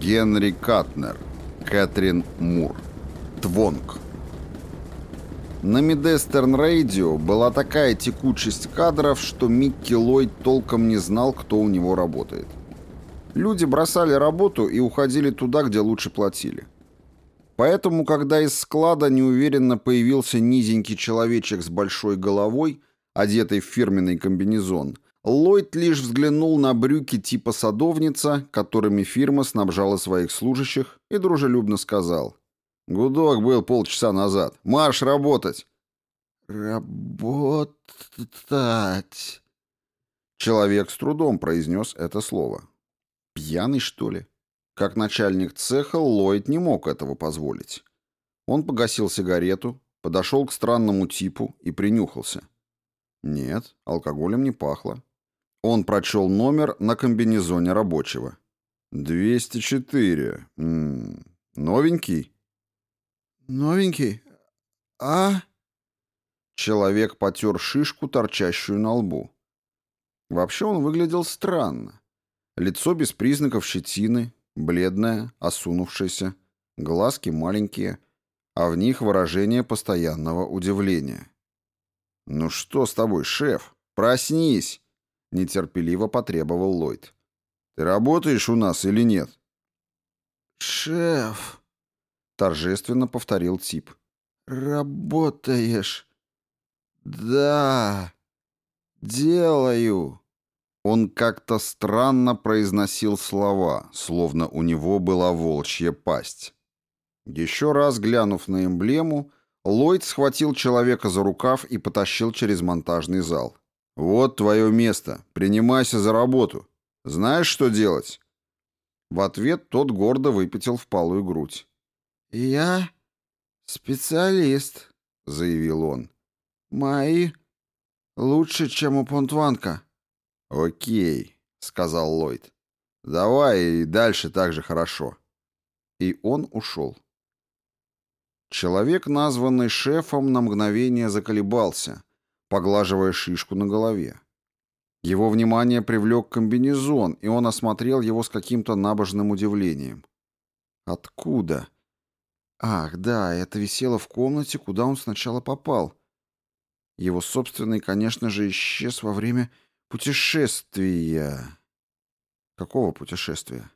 Генри Катнер. Кэтрин Мур. Твонг. На Мидестерн Рейдио была такая текучесть кадров, что Микки Ллойд толком не знал, кто у него работает. Люди бросали работу и уходили туда, где лучше платили. Поэтому, когда из склада неуверенно появился низенький человечек с большой головой, одетый в фирменный комбинезон, Ллойд лишь взглянул на брюки типа садовница, которыми фирма снабжала своих служащих, и дружелюбно сказал Гудок был полчаса назад. Марш работать. Работать. Человек с трудом произнес это слово. Пьяный, что ли? Как начальник цеха, Ллойд не мог этого позволить. Он погасил сигарету, подошел к странному типу и принюхался. Нет, алкоголем не пахло. Он прочел номер на комбинезоне рабочего. «204. М -м, новенький?» «Новенький? А?» Человек потер шишку, торчащую на лбу. Вообще он выглядел странно. Лицо без признаков щетины, бледное, осунувшееся, глазки маленькие, а в них выражение постоянного удивления. «Ну что с тобой, шеф? Проснись!» — нетерпеливо потребовал Ллойд. «Ты работаешь у нас или нет?» «Шеф!» торжественно повторил тип. Работаешь? Да. Делаю. Он как-то странно произносил слова, словно у него была волчья пасть. Еще раз глянув на эмблему, Ллойд схватил человека за рукав и потащил через монтажный зал. «Вот твое место. Принимайся за работу. Знаешь, что делать?» В ответ тот гордо выпятил впалую грудь. «Я специалист», — заявил он. «Мои лучше, чем у Понтванка». «Окей», — сказал Ллойд. «Давай и дальше так же хорошо». И он ушел. Человек, названный шефом, на мгновение заколебался, поглаживая шишку на голове. Его внимание привлек комбинезон, и он осмотрел его с каким-то набожным удивлением. «Откуда?» Ах, да, это висело в комнате, куда он сначала попал. Его собственный, конечно же, исчез во время путешествия. Какого путешествия?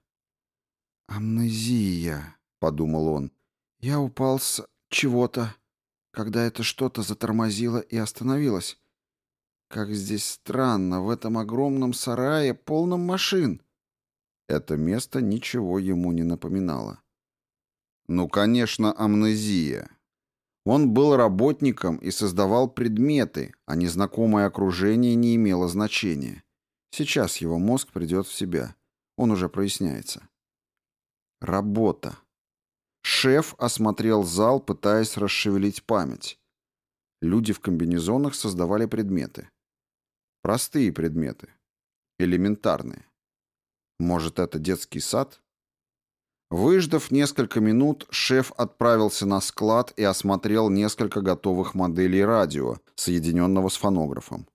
Амнезия, подумал он. Я упал с чего-то, когда это что-то затормозило и остановилось. Как здесь странно, в этом огромном сарае, полном машин. Это место ничего ему не напоминало. Ну, конечно, амнезия. Он был работником и создавал предметы, а незнакомое окружение не имело значения. Сейчас его мозг придет в себя. Он уже проясняется. Работа. Шеф осмотрел зал, пытаясь расшевелить память. Люди в комбинезонах создавали предметы. Простые предметы. Элементарные. Может, это детский сад? Выждав несколько минут, шеф отправился на склад и осмотрел несколько готовых моделей радио, соединенного с фонографом.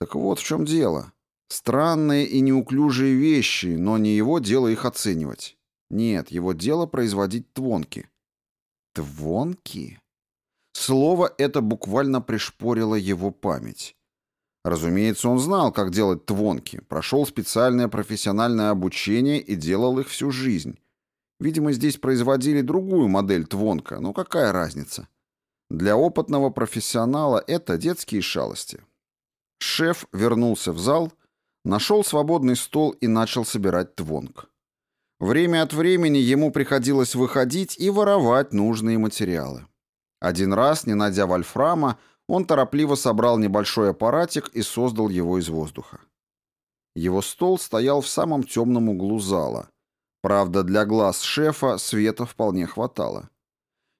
Так вот в чем дело. Странные и неуклюжие вещи, но не его дело их оценивать. Нет, его дело производить твонки. Твонки? Слово это буквально пришпорило его память. Разумеется, он знал, как делать твонки, прошел специальное профессиональное обучение и делал их всю жизнь. Видимо, здесь производили другую модель Твонка, но какая разница? Для опытного профессионала это детские шалости. Шеф вернулся в зал, нашел свободный стол и начал собирать Твонг. Время от времени ему приходилось выходить и воровать нужные материалы. Один раз, не найдя вольфрама, он торопливо собрал небольшой аппаратик и создал его из воздуха. Его стол стоял в самом темном углу зала – Правда, для глаз шефа света вполне хватало.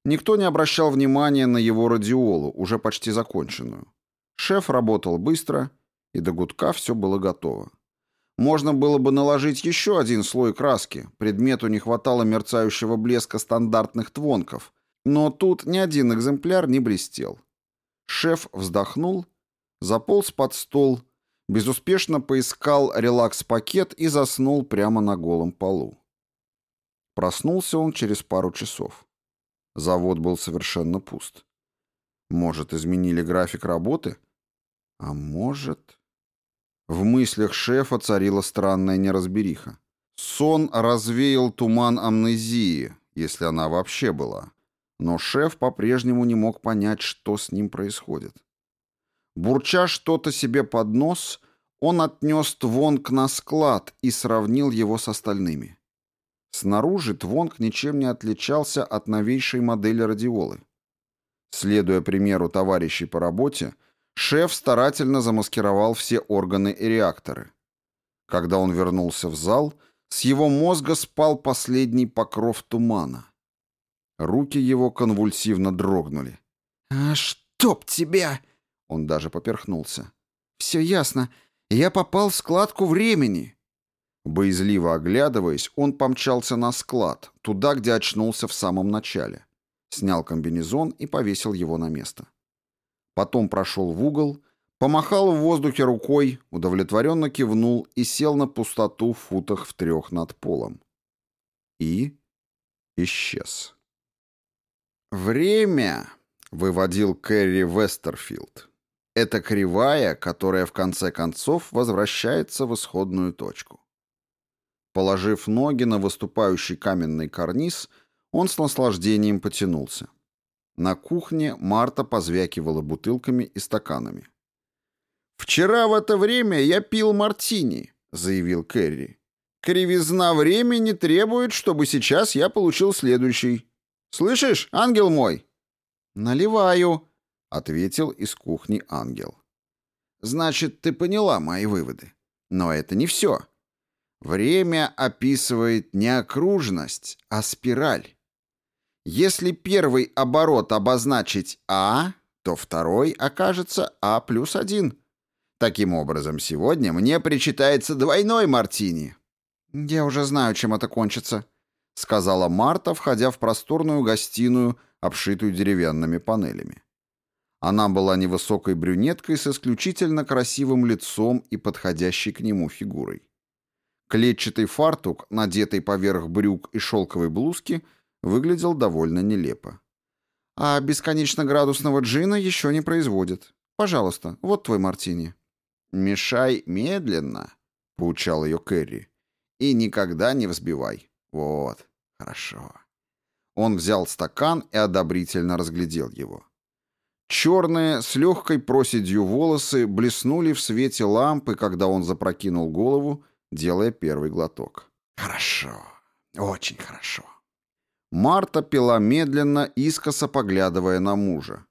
Никто не обращал внимания на его радиолу, уже почти законченную. Шеф работал быстро, и до гудка все было готово. Можно было бы наложить еще один слой краски, предмету не хватало мерцающего блеска стандартных твонков, но тут ни один экземпляр не блестел. Шеф вздохнул, заполз под стол, безуспешно поискал релакс-пакет и заснул прямо на голом полу. Проснулся он через пару часов. Завод был совершенно пуст. Может, изменили график работы? А может... В мыслях шефа царила странная неразбериха. Сон развеял туман амнезии, если она вообще была. Но шеф по-прежнему не мог понять, что с ним происходит. Бурча что-то себе под нос, он отнес Твонг на склад и сравнил его с остальными. Снаружи Твонг ничем не отличался от новейшей модели радиолы. Следуя примеру товарищей по работе, шеф старательно замаскировал все органы и реакторы. Когда он вернулся в зал, с его мозга спал последний покров тумана. Руки его конвульсивно дрогнули. «А чтоб тебя!» Он даже поперхнулся. «Все ясно. Я попал в складку времени». Боязливо оглядываясь, он помчался на склад, туда, где очнулся в самом начале. Снял комбинезон и повесил его на место. Потом прошел в угол, помахал в воздухе рукой, удовлетворенно кивнул и сел на пустоту в футах в трех над полом. И исчез. «Время», — выводил Кэрри Вестерфилд, — «это кривая, которая в конце концов возвращается в исходную точку». Положив ноги на выступающий каменный карниз, он с наслаждением потянулся. На кухне Марта позвякивала бутылками и стаканами. «Вчера в это время я пил мартини», — заявил Кэрри. «Кривизна времени требует, чтобы сейчас я получил следующий. Слышишь, ангел мой?» «Наливаю», — ответил из кухни ангел. «Значит, ты поняла мои выводы. Но это не все. Время описывает не окружность, а спираль. Если первый оборот обозначить А, то второй окажется А плюс один. Таким образом, сегодня мне причитается двойной мартини. «Я уже знаю, чем это кончится», — сказала Марта, входя в просторную гостиную, обшитую деревянными панелями. Она была невысокой брюнеткой с исключительно красивым лицом и подходящей к нему фигурой. Клетчатый фартук, надетый поверх брюк и шелковой блузки, выглядел довольно нелепо. «А бесконечно-градусного джина еще не производят. Пожалуйста, вот твой мартини». «Мешай медленно», — поучал ее Кэрри, — «и никогда не взбивай. Вот, хорошо». Он взял стакан и одобрительно разглядел его. Черные, с легкой проседью волосы блеснули в свете лампы, когда он запрокинул голову делая первый глоток. «Хорошо, очень хорошо». Марта пила медленно, искоса поглядывая на мужа.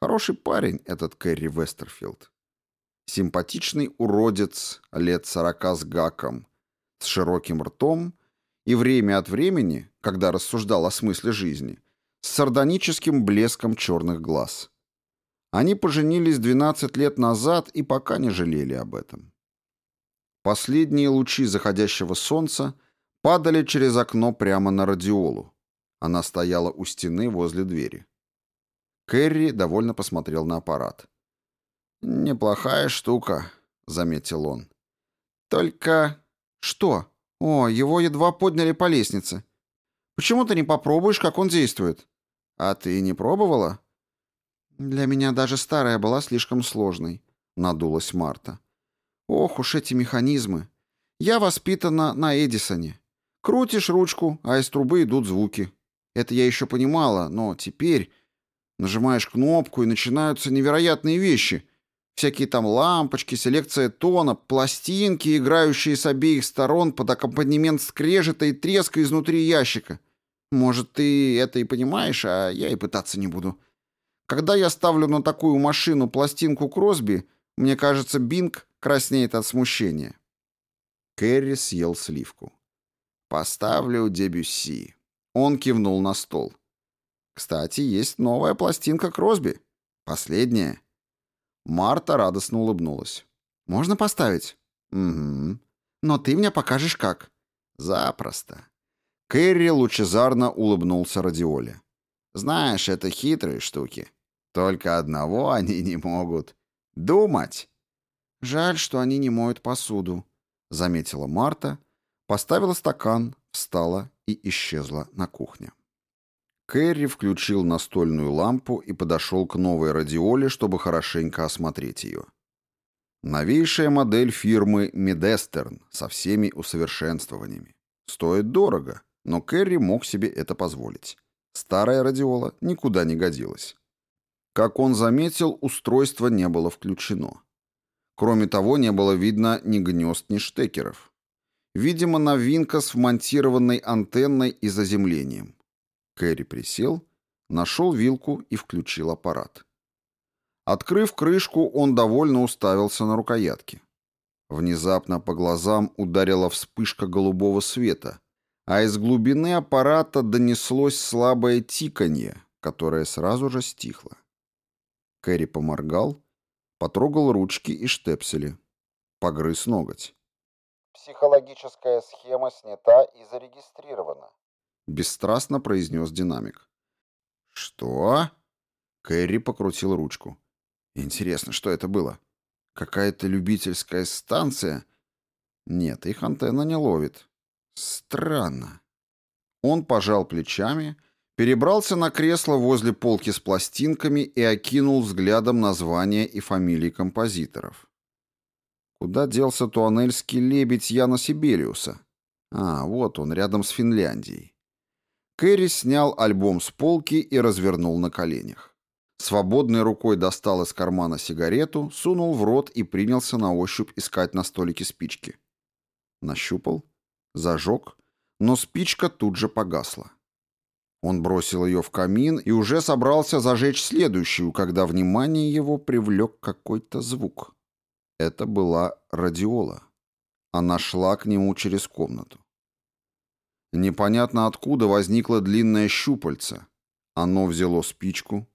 Хороший парень этот Кэрри Вестерфилд. Симпатичный уродец, лет сорока с гаком, с широким ртом и время от времени, когда рассуждал о смысле жизни, с сардоническим блеском черных глаз. Они поженились 12 лет назад и пока не жалели об этом. Последние лучи заходящего солнца падали через окно прямо на радиолу. Она стояла у стены возле двери. Кэрри довольно посмотрел на аппарат. «Неплохая штука», — заметил он. «Только...» «Что? О, его едва подняли по лестнице. Почему ты не попробуешь, как он действует?» «А ты не пробовала?» «Для меня даже старая была слишком сложной», — надулась Марта. Ох уж эти механизмы. Я воспитана на Эдисоне. Крутишь ручку, а из трубы идут звуки. Это я еще понимала, но теперь нажимаешь кнопку, и начинаются невероятные вещи. Всякие там лампочки, селекция тона, пластинки, играющие с обеих сторон под аккомпанемент скрежета и треска изнутри ящика. Может, ты это и понимаешь, а я и пытаться не буду. Когда я ставлю на такую машину пластинку Кросби, мне кажется, Бинг краснеет от смущения. Кэрри съел сливку. «Поставлю Дебюсси». Он кивнул на стол. «Кстати, есть новая пластинка Кросби. Последняя». Марта радостно улыбнулась. «Можно поставить?» «Угу. Но ты мне покажешь как». «Запросто». Кэрри лучезарно улыбнулся Радиоле. «Знаешь, это хитрые штуки. Только одного они не могут. Думать!» «Жаль, что они не моют посуду», — заметила Марта, поставила стакан, встала и исчезла на кухне. Кэрри включил настольную лампу и подошел к новой радиоле, чтобы хорошенько осмотреть ее. Новейшая модель фирмы Медестерн со всеми усовершенствованиями. Стоит дорого, но Кэрри мог себе это позволить. Старая радиола никуда не годилась. Как он заметил, устройство не было включено. Кроме того, не было видно ни гнезд, ни штекеров. Видимо, новинка с вмонтированной антенной и заземлением. Кэрри присел, нашел вилку и включил аппарат. Открыв крышку, он довольно уставился на рукоятки. Внезапно по глазам ударила вспышка голубого света, а из глубины аппарата донеслось слабое тиканье, которое сразу же стихло. Кэрри поморгал, потрогал ручки и штепсели, погрыз ноготь. Психологическая схема снята и зарегистрирована. — бесстрастно произнес динамик. «Что?» Кэрри покрутил ручку. «Интересно, что это было? Какая-то любительская станция?» «Нет, их антенна не ловит. Странно». Он пожал плечами, перебрался на кресло возле полки с пластинками и окинул взглядом названия и фамилии композиторов. Куда делся туанельский лебедь Яна Сибелиуса? А, вот он, рядом с Финляндией. Кэрри снял альбом с полки и развернул на коленях. Свободной рукой достал из кармана сигарету, сунул в рот и принялся на ощупь искать на столике спички. Нащупал, зажег, но спичка тут же погасла. Он бросил ее в камин и уже собрался зажечь следующую, когда внимание его привлек какой-то звук. Это была радиола. Она шла к нему через комнату. Непонятно откуда возникло длинное щупальце. Оно взяло спичку,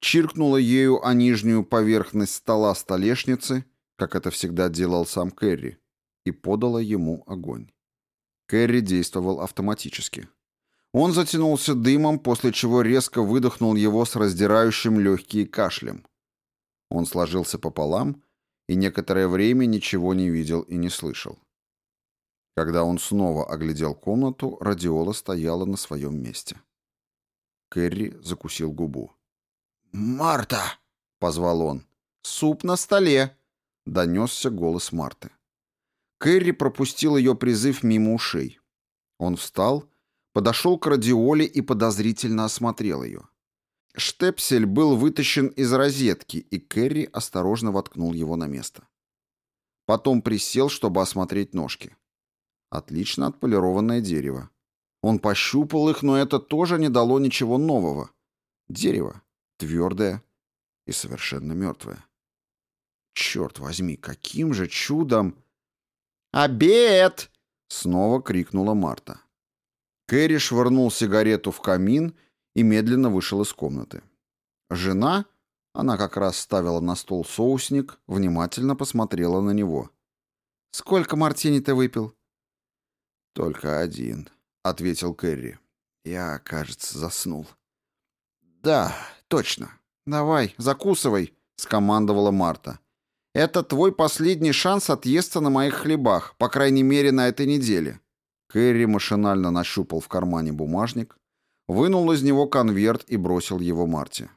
чиркнуло ею о нижнюю поверхность стола столешницы, как это всегда делал сам Кэрри, и подало ему огонь. Кэрри действовал автоматически. Он затянулся дымом, после чего резко выдохнул его с раздирающим легкие кашлем. Он сложился пополам и некоторое время ничего не видел и не слышал. Когда он снова оглядел комнату, радиола стояла на своем месте. Кэрри закусил губу. «Марта!» — позвал он. «Суп на столе!» — донесся голос Марты. Кэрри пропустил ее призыв мимо ушей. Он встал, подошел к радиоле и подозрительно осмотрел ее. Штепсель был вытащен из розетки, и Кэрри осторожно воткнул его на место. Потом присел, чтобы осмотреть ножки. Отлично отполированное дерево. Он пощупал их, но это тоже не дало ничего нового. Дерево. Твердое и совершенно мертвое. Черт возьми, каким же чудом... «Обед!» — снова крикнула Марта. Кэрри швырнул сигарету в камин и медленно вышел из комнаты. Жена, она как раз ставила на стол соусник, внимательно посмотрела на него. «Сколько мартини ты выпил?» «Только один», — ответил Кэрри. «Я, кажется, заснул». «Да, точно. Давай, закусывай», — скомандовала Марта. «Это твой последний шанс отъесться на моих хлебах, по крайней мере, на этой неделе». Кэрри машинально нащупал в кармане бумажник, вынул из него конверт и бросил его Марте.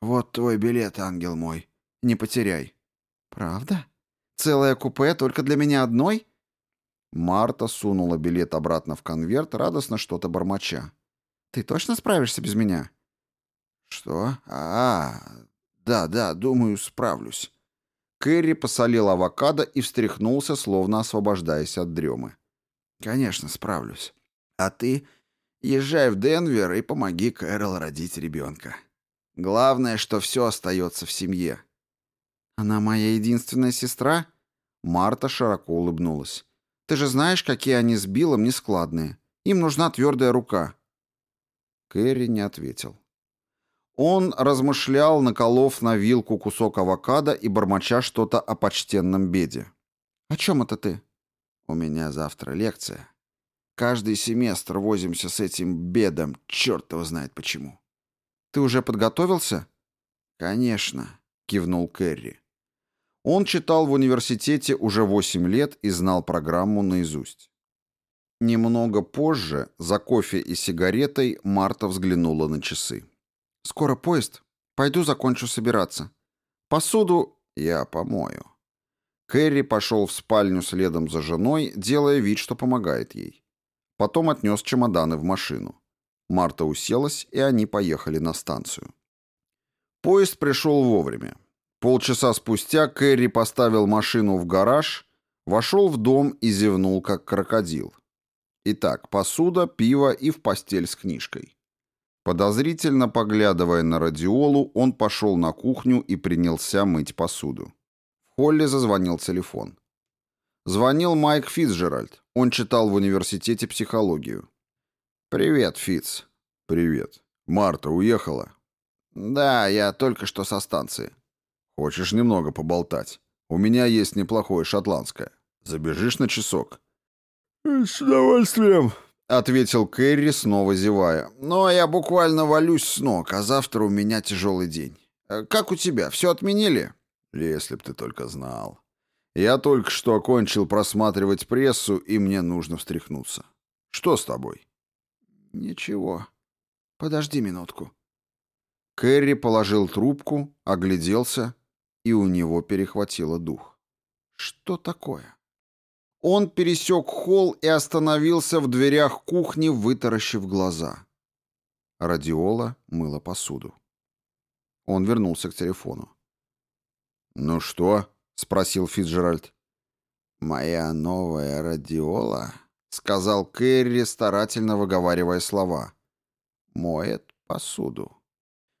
«Вот твой билет, ангел мой. Не потеряй». «Правда? Целое купе только для меня одной?» Марта сунула билет обратно в конверт, радостно что-то бормоча. «Ты точно справишься без меня?» «Что? А, да, да, думаю, справлюсь». Кэрри посолил авокадо и встряхнулся, словно освобождаясь от дремы. «Конечно, справлюсь. А ты езжай в Денвер и помоги Кэрол родить ребенка. Главное, что все остается в семье». «Она моя единственная сестра?» Марта широко улыбнулась. Ты же знаешь, какие они с Биллом нескладные. Им нужна твердая рука». Кэрри не ответил. Он размышлял, наколов на вилку кусок авокадо и бормоча что-то о почтенном беде. «О чем это ты?» «У меня завтра лекция. Каждый семестр возимся с этим бедом, черт его знает почему». «Ты уже подготовился?» «Конечно», — кивнул Кэрри. Он читал в университете уже 8 лет и знал программу наизусть. Немного позже, за кофе и сигаретой, Марта взглянула на часы. «Скоро поезд. Пойду закончу собираться. Посуду я помою». Кэрри пошел в спальню следом за женой, делая вид, что помогает ей. Потом отнес чемоданы в машину. Марта уселась, и они поехали на станцию. Поезд пришел вовремя. Полчаса спустя Кэрри поставил машину в гараж, вошел в дом и зевнул, как крокодил. Итак, посуда, пиво и в постель с книжкой. Подозрительно поглядывая на радиолу, он пошел на кухню и принялся мыть посуду. В холле зазвонил телефон. Звонил Майк Фицджеральд. Он читал в университете психологию. «Привет, Фиц». «Привет. Марта уехала?» «Да, я только что со станции». «Хочешь немного поболтать? У меня есть неплохое шотландское. Забежишь на часок?» «С удовольствием», — ответил Кэрри, снова зевая. «Но я буквально валюсь с ног, а завтра у меня тяжелый день. Э, как у тебя, все отменили?» «Если б ты только знал. Я только что окончил просматривать прессу, и мне нужно встряхнуться. Что с тобой?» «Ничего. Подожди минутку». Кэрри положил трубку, огляделся, и у него перехватило дух. «Что такое?» Он пересек холл и остановился в дверях кухни, вытаращив глаза. Радиола мыла посуду. Он вернулся к телефону. «Ну что?» — спросил Фицджеральд. «Моя новая радиола», — сказал Кэрри, старательно выговаривая слова, — «моет посуду».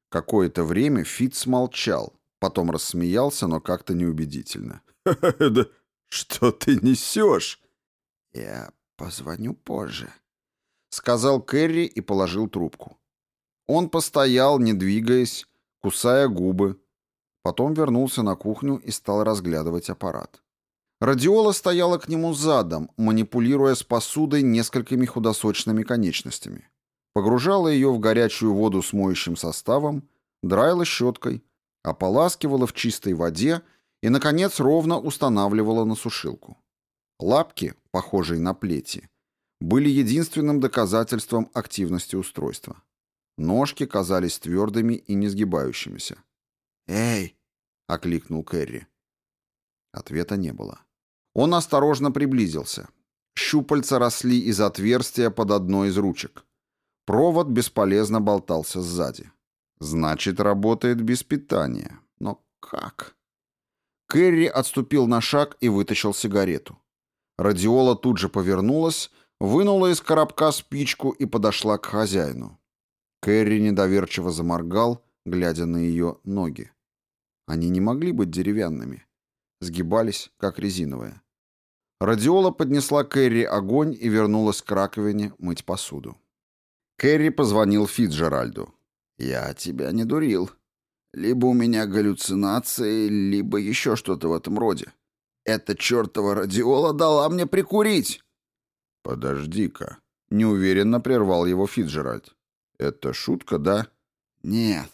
Какое-то время Фитц молчал, потом рассмеялся, но как-то неубедительно. «Да «Что ты несешь?» «Я позвоню позже», — сказал Кэрри и положил трубку. Он постоял, не двигаясь, кусая губы. Потом вернулся на кухню и стал разглядывать аппарат. Радиола стояла к нему задом, манипулируя с посудой несколькими худосочными конечностями. Погружала ее в горячую воду с моющим составом, драила щеткой, ополаскивала в чистой воде и, наконец, ровно устанавливала на сушилку. Лапки, похожие на плети, были единственным доказательством активности устройства. Ножки казались твердыми и не сгибающимися. «Эй!» — окликнул Кэрри. Ответа не было. Он осторожно приблизился. Щупальца росли из отверстия под одной из ручек. Провод бесполезно болтался сзади. Значит, работает без питания. Но как? Кэрри отступил на шаг и вытащил сигарету. Радиола тут же повернулась, вынула из коробка спичку и подошла к хозяину. Кэрри недоверчиво заморгал, глядя на ее ноги. Они не могли быть деревянными. Сгибались, как резиновые. Радиола поднесла Кэрри огонь и вернулась к раковине мыть посуду. Кэрри позвонил Фитджеральду. «Я тебя не дурил», либо у меня галлюцинации, либо еще что-то в этом роде. Эта чертова радиола дала мне прикурить. Подожди-ка. Неуверенно прервал его Фиджеральд. Это шутка, да? Нет.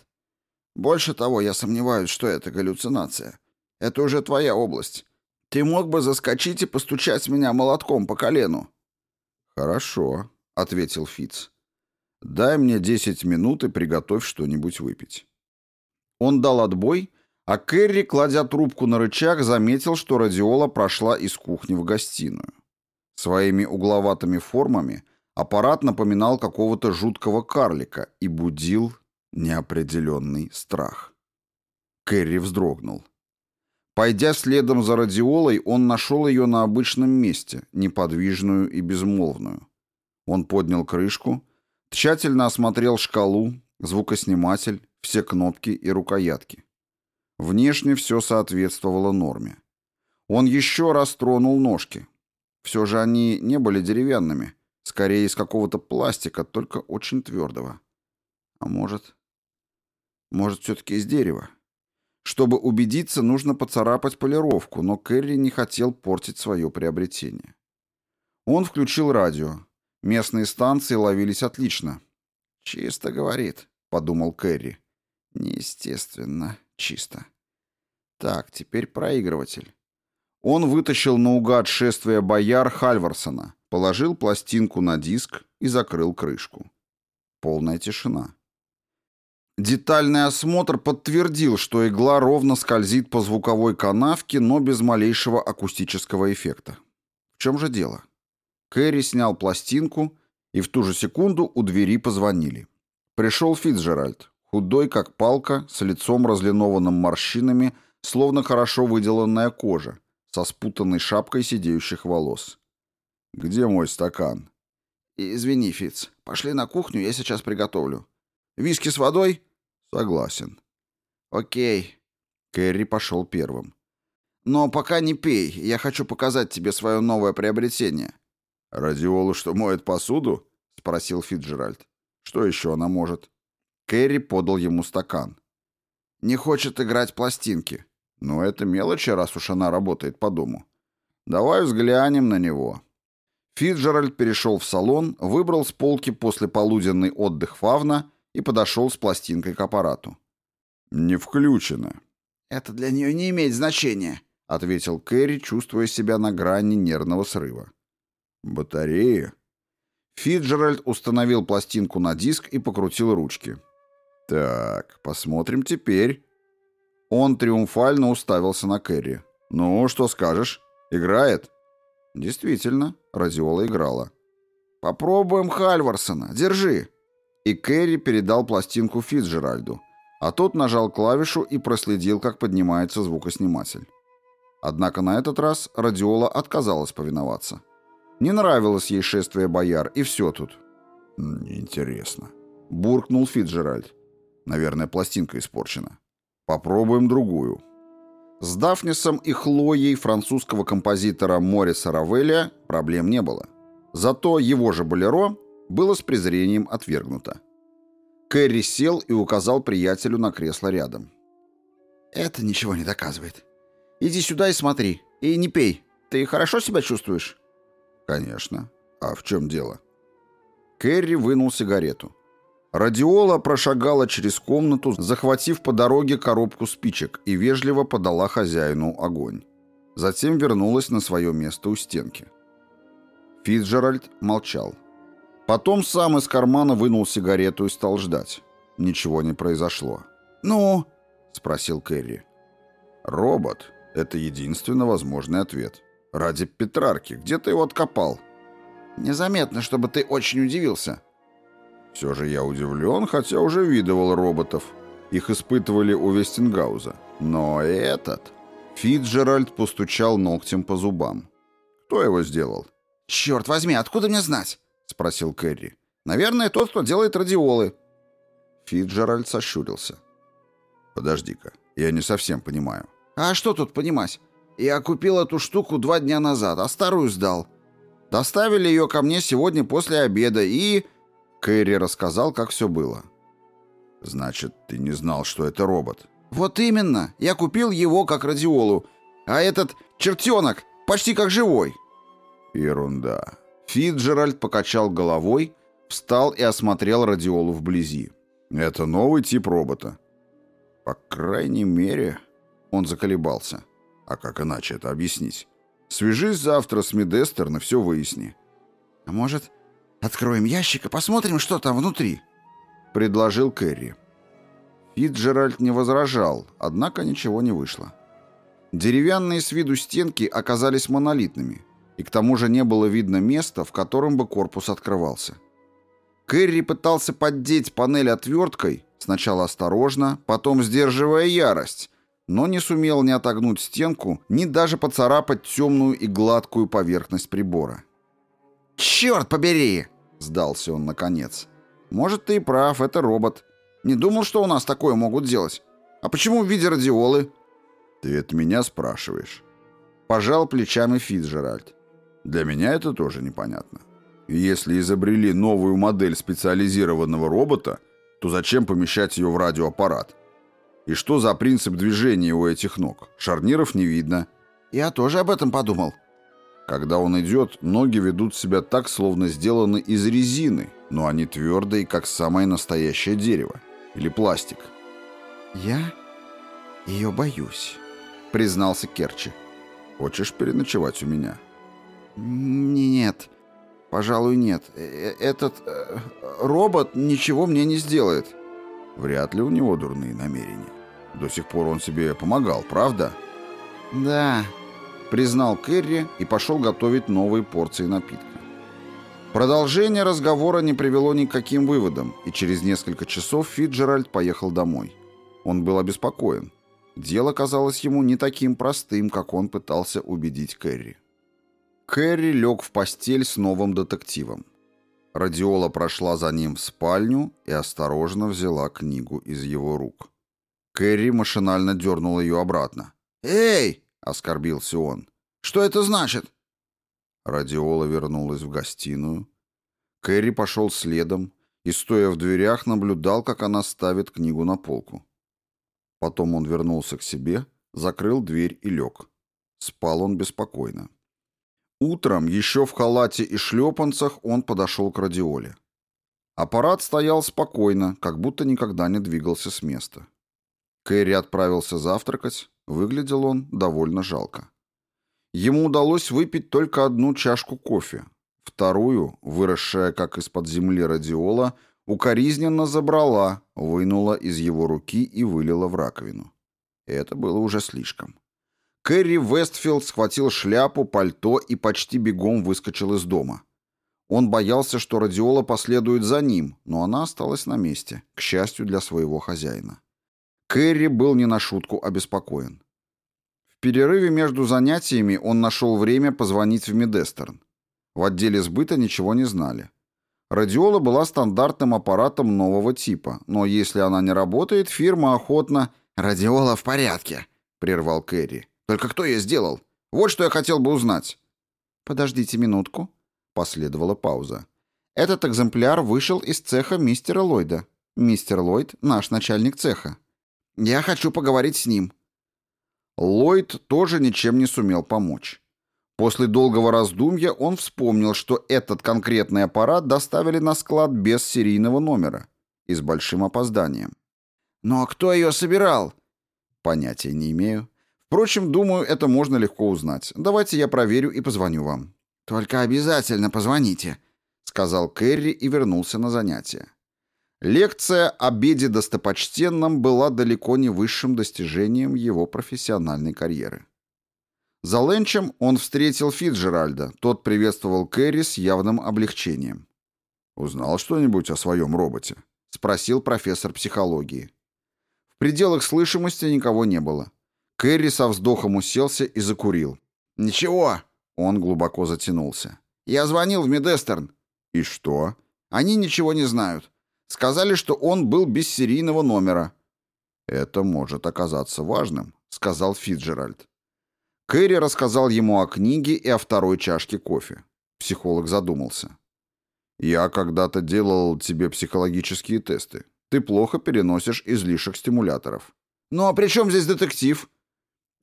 Больше того, я сомневаюсь, что это галлюцинация. Это уже твоя область. Ты мог бы заскочить и постучать меня молотком по колену. Хорошо, ответил Фиц. Дай мне десять минут и приготовь что-нибудь выпить. Он дал отбой, а Кэрри, кладя трубку на рычаг, заметил, что радиола прошла из кухни в гостиную. Своими угловатыми формами аппарат напоминал какого-то жуткого карлика и будил неопределенный страх. Кэрри вздрогнул. Пойдя следом за радиолой, он нашел ее на обычном месте, неподвижную и безмолвную. Он поднял крышку, тщательно осмотрел шкалу, звукосниматель, все кнопки и рукоятки. Внешне все соответствовало норме. Он еще раз тронул ножки. Все же они не были деревянными, скорее из какого-то пластика, только очень твердого. А может... Может, все-таки из дерева? Чтобы убедиться, нужно поцарапать полировку, но Кэрри не хотел портить свое приобретение. Он включил радио. Местные станции ловились отлично. «Чисто, — говорит», — подумал Кэрри. Неестественно, чисто. Так, теперь проигрыватель. Он вытащил наугад шествие бояр Хальварсона, положил пластинку на диск и закрыл крышку. Полная тишина. Детальный осмотр подтвердил, что игла ровно скользит по звуковой канавке, но без малейшего акустического эффекта. В чем же дело? Кэрри снял пластинку, и в ту же секунду у двери позвонили. Пришел Фитджеральд, худой как палка, с лицом разлинованным морщинами, словно хорошо выделанная кожа, со спутанной шапкой сидеющих волос. «Где мой стакан?» «Извини, Фиц. Пошли на кухню, я сейчас приготовлю. Виски с водой?» Согласен. Окей. Кэрри пошел первым. Но пока не пей, я хочу показать тебе свое новое приобретение. Радиолу, что моет посуду? Спросил Фиджеральд. Что еще она может? Кэрри подал ему стакан. Не хочет играть пластинки. Ну, это мелочи, раз уж она работает по дому. Давай взглянем на него. Фиджеральд перешел в салон, выбрал с полки после полуденный отдых фавна и подошел с пластинкой к аппарату. «Не включено». «Это для нее не имеет значения», — ответил Кэрри, чувствуя себя на грани нервного срыва. «Батарея?» Фиджеральд установил пластинку на диск и покрутил ручки. «Так, посмотрим теперь». Он триумфально уставился на Кэрри. «Ну, что скажешь? Играет?» «Действительно, радиола играла». «Попробуем Хальварсона. Держи» и Кэрри передал пластинку Фитджеральду, а тот нажал клавишу и проследил, как поднимается звукосниматель. Однако на этот раз Радиола отказалась повиноваться. Не нравилось ей шествие бояр, и все тут. «Интересно», — буркнул Фитджеральд. «Наверное, пластинка испорчена. Попробуем другую». С Дафнисом и Хлоей французского композитора Мориса Равеля проблем не было. Зато его же «Болеро» было с презрением отвергнуто. Кэрри сел и указал приятелю на кресло рядом. «Это ничего не доказывает. Иди сюда и смотри. И не пей. Ты хорошо себя чувствуешь?» «Конечно. А в чем дело?» Кэрри вынул сигарету. Радиола прошагала через комнату, захватив по дороге коробку спичек, и вежливо подала хозяину огонь. Затем вернулась на свое место у стенки. Фитджеральд молчал. Потом сам из кармана вынул сигарету и стал ждать. Ничего не произошло. «Ну?» — спросил Кэрри. «Робот — это единственно возможный ответ. Ради Петрарки, где ты его откопал?» «Незаметно, чтобы ты очень удивился». «Все же я удивлен, хотя уже видывал роботов. Их испытывали у Вестингауза. Но этот...» Фитджеральд постучал ногтем по зубам. «Кто его сделал?» «Черт возьми, откуда мне знать?» — спросил Кэрри. «Наверное, тот, кто делает радиолы». Фитджеральд сощурился. «Подожди-ка, я не совсем понимаю». «А что тут понимать? Я купил эту штуку два дня назад, а старую сдал. Доставили ее ко мне сегодня после обеда и...» Кэрри рассказал, как все было. «Значит, ты не знал, что это робот?» «Вот именно. Я купил его как радиолу. А этот чертенок почти как живой». «Ерунда. Фитджеральд покачал головой, встал и осмотрел радиолу вблизи. «Это новый тип робота». «По крайней мере...» Он заколебался. «А как иначе это объяснить? Свяжись завтра с Медестерн и все выясни». «А может, откроем ящик и посмотрим, что там внутри?» Предложил Кэрри. Фитджеральд не возражал, однако ничего не вышло. Деревянные с виду стенки оказались монолитными, и к тому же не было видно места, в котором бы корпус открывался. Кэрри пытался поддеть панель отверткой, сначала осторожно, потом сдерживая ярость, но не сумел ни отогнуть стенку, ни даже поцарапать темную и гладкую поверхность прибора. «Черт побери!» — сдался он наконец. «Может, ты и прав, это робот. Не думал, что у нас такое могут делать. А почему в виде радиолы?» «Ты это меня спрашиваешь?» Пожал плечами Фитджеральд. Для меня это тоже непонятно. Если изобрели новую модель специализированного робота, то зачем помещать ее в радиоаппарат? И что за принцип движения у этих ног? Шарниров не видно. Я тоже об этом подумал. Когда он идет, ноги ведут себя так, словно сделаны из резины, но они твердые, как самое настоящее дерево. Или пластик. «Я ее боюсь», — признался Керчи. «Хочешь переночевать у меня?» «Нет, Пожалуй, нет. Э, этот э, робот ничего мне не сделает. Вряд ли у него дурные намерения. До сих пор он себе помогал, правда? Да, признал Кэрри и пошел готовить новые порции напитка. Продолжение разговора не привело ни к каким выводам, и через несколько часов Фиджеральд поехал домой. Он был обеспокоен. Дело казалось ему не таким простым, как он пытался убедить Кэрри. Кэрри лег в постель с новым детективом. Радиола прошла за ним в спальню и осторожно взяла книгу из его рук. Кэрри машинально дернул ее обратно. «Эй!» — оскорбился он. «Что это значит?» Радиола вернулась в гостиную. Кэрри пошел следом и, стоя в дверях, наблюдал, как она ставит книгу на полку. Потом он вернулся к себе, закрыл дверь и лег. Спал он беспокойно. Утром, еще в халате и шлепанцах, он подошел к радиоле. Аппарат стоял спокойно, как будто никогда не двигался с места. Керри отправился завтракать. Выглядел он довольно жалко. Ему удалось выпить только одну чашку кофе. Вторую, выросшая как из-под земли радиола, укоризненно забрала, вынула из его руки и вылила в раковину. Это было уже слишком. Керри Вестерфилд схватил шляпу, пальто и почти бегом выскочил из дома. Он боялся, что радиола последует за ним, но она осталась на месте, к счастью для своего хозяина. Кэрри был не на шутку обеспокоен. В перерыве между занятиями он нашел время позвонить в Медестерн. В отделе сбыта ничего не знали. Радиола была стандартным аппаратом нового типа, но если она не работает, фирма охотно... «Радиола в порядке», — прервал Кэрри. «Только кто ее сделал? Вот что я хотел бы узнать». «Подождите минутку», — последовала пауза. «Этот экземпляр вышел из цеха мистера Ллойда. Мистер Ллойд — наш начальник цеха. Я хочу поговорить с ним». Ллойд тоже ничем не сумел помочь. После долгого раздумья он вспомнил, что этот конкретный аппарат доставили на склад без серийного номера и с большим опозданием. «Но кто ее собирал?» «Понятия не имею. Впрочем, думаю, это можно легко узнать. Давайте я проверю и позвоню вам». «Только обязательно позвоните», — сказал Кэрри и вернулся на занятия. Лекция о беде достопочтенном была далеко не высшим достижением его профессиональной карьеры. За ленчем он встретил Фитджеральда. Тот приветствовал Кэрри с явным облегчением. «Узнал что-нибудь о своем роботе?» — спросил профессор психологии. В пределах слышимости никого не было. Кэрри со вздохом уселся и закурил. «Ничего!» — он глубоко затянулся. «Я звонил в Медестерн». «И что?» «Они ничего не знают. Сказали, что он был без серийного номера». «Это может оказаться важным», — сказал Фитджеральд. Кэрри рассказал ему о книге и о второй чашке кофе. Психолог задумался. «Я когда-то делал тебе психологические тесты. Ты плохо переносишь излишек стимуляторов». «Ну а при чем здесь детектив?»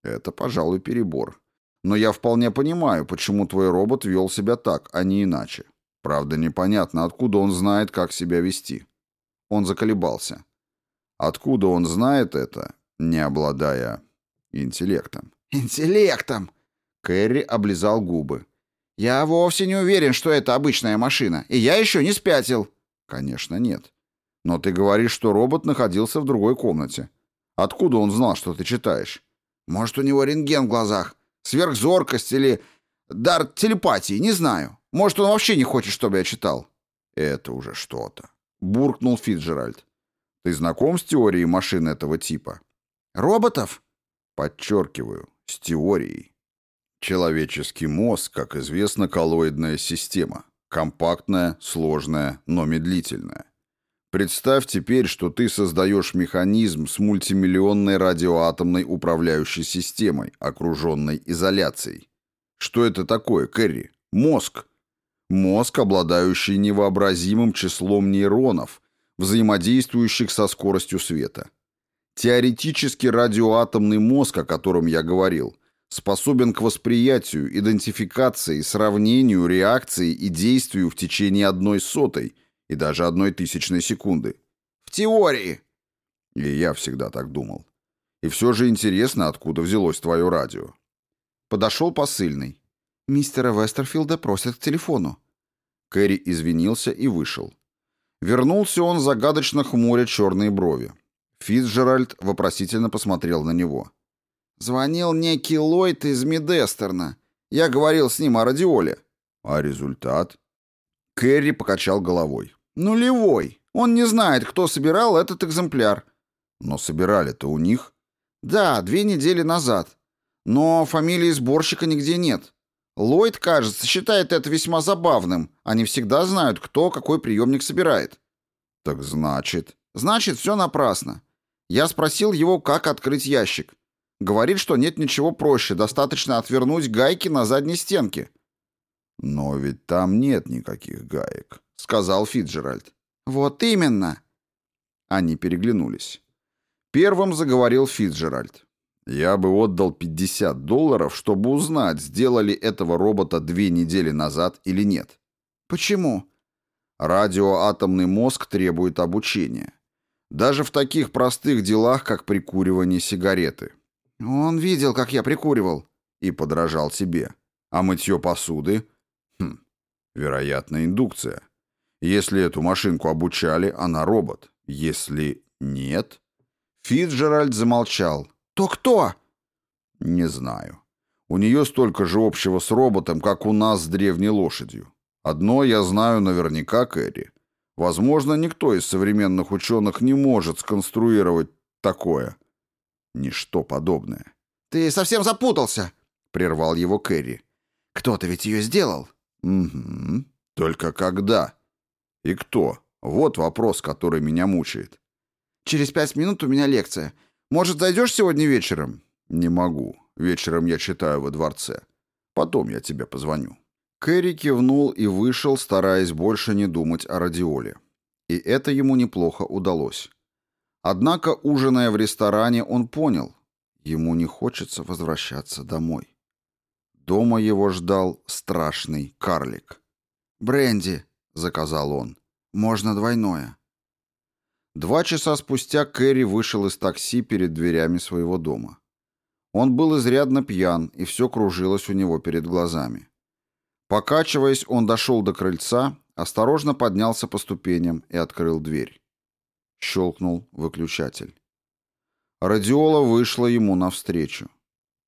«Это, пожалуй, перебор. Но я вполне понимаю, почему твой робот вел себя так, а не иначе. Правда, непонятно, откуда он знает, как себя вести». Он заколебался. Откуда он знает это, не обладая интеллектом? «Интеллектом!» Кэрри облизал губы. «Я вовсе не уверен, что это обычная машина, и я еще не спятил». «Конечно, нет. Но ты говоришь, что робот находился в другой комнате. Откуда он знал, что ты читаешь? Может, у него рентген в глазах, сверхзоркость или дар телепатии, не знаю. Может, он вообще не хочет, чтобы я читал». «Это уже что-то», — буркнул Фитджеральд. «Ты знаком с теорией машин этого типа?» «Роботов?» «Подчеркиваю, с теорией. Человеческий мозг, как известно, коллоидная система. Компактная, сложная, но медлительная. Представь теперь, что ты создаешь механизм с мультимиллионной радиоатомной управляющей системой, окруженной изоляцией. Что это такое, Кэрри? Мозг. Мозг, обладающий невообразимым числом нейронов, взаимодействующих со скоростью света. Теоретически радиоатомный мозг, о котором я говорил, способен к восприятию, идентификации, сравнению, реакции и действию в течение одной сотой и даже одной тысячной секунды. В теории. И я всегда так думал. И все же интересно, откуда взялось твое радио. Подошел посыльный. Мистера Вестерфилда просят к телефону. Кэрри извинился и вышел. Вернулся он загадочно хмуря черные брови. Фицджеральд вопросительно посмотрел на него. «Звонил некий Ллойд из Мидестерна. Я говорил с ним о радиоле». «А результат?» Кэрри покачал головой. «Нулевой. Он не знает, кто собирал этот экземпляр». «Но собирали-то у них?» «Да, две недели назад. Но фамилии сборщика нигде нет. Ллойд, кажется, считает это весьма забавным. Они всегда знают, кто какой приемник собирает». «Так значит...» «Значит, все напрасно. Я спросил его, как открыть ящик. Говорит, что нет ничего проще, достаточно отвернуть гайки на задней стенке». «Но ведь там нет никаких гаек», — сказал Фиджеральд. «Вот именно». Они переглянулись. Первым заговорил Фиджеральд. «Я бы отдал 50 долларов, чтобы узнать, сделали этого робота две недели назад или нет». «Почему?» «Радиоатомный мозг требует обучения. Даже в таких простых делах, как прикуривание сигареты». «Он видел, как я прикуривал». И подражал себе. «А мытье посуды?» Хм, вероятно, индукция. Если эту машинку обучали, она робот. Если нет... Фитджеральд замолчал. «То кто?» «Не знаю. У нее столько же общего с роботом, как у нас с древней лошадью. Одно я знаю наверняка, Кэрри. Возможно, никто из современных ученых не может сконструировать такое. Ничто подобное». «Ты совсем запутался!» — прервал его Кэрри. «Кто-то ведь ее сделал?» «Угу. Только когда? И кто? Вот вопрос, который меня мучает». «Через пять минут у меня лекция. Может, зайдешь сегодня вечером?» «Не могу. Вечером я читаю во дворце. Потом я тебе позвоню». Кэрри кивнул и вышел, стараясь больше не думать о радиоле. И это ему неплохо удалось. Однако, ужиная в ресторане, он понял, ему не хочется возвращаться домой. Дома его ждал страшный карлик. «Бренди», — заказал он, — «можно двойное». Два часа спустя Кэрри вышел из такси перед дверями своего дома. Он был изрядно пьян, и все кружилось у него перед глазами. Покачиваясь, он дошел до крыльца, осторожно поднялся по ступеням и открыл дверь. Щелкнул выключатель. Радиола вышла ему навстречу.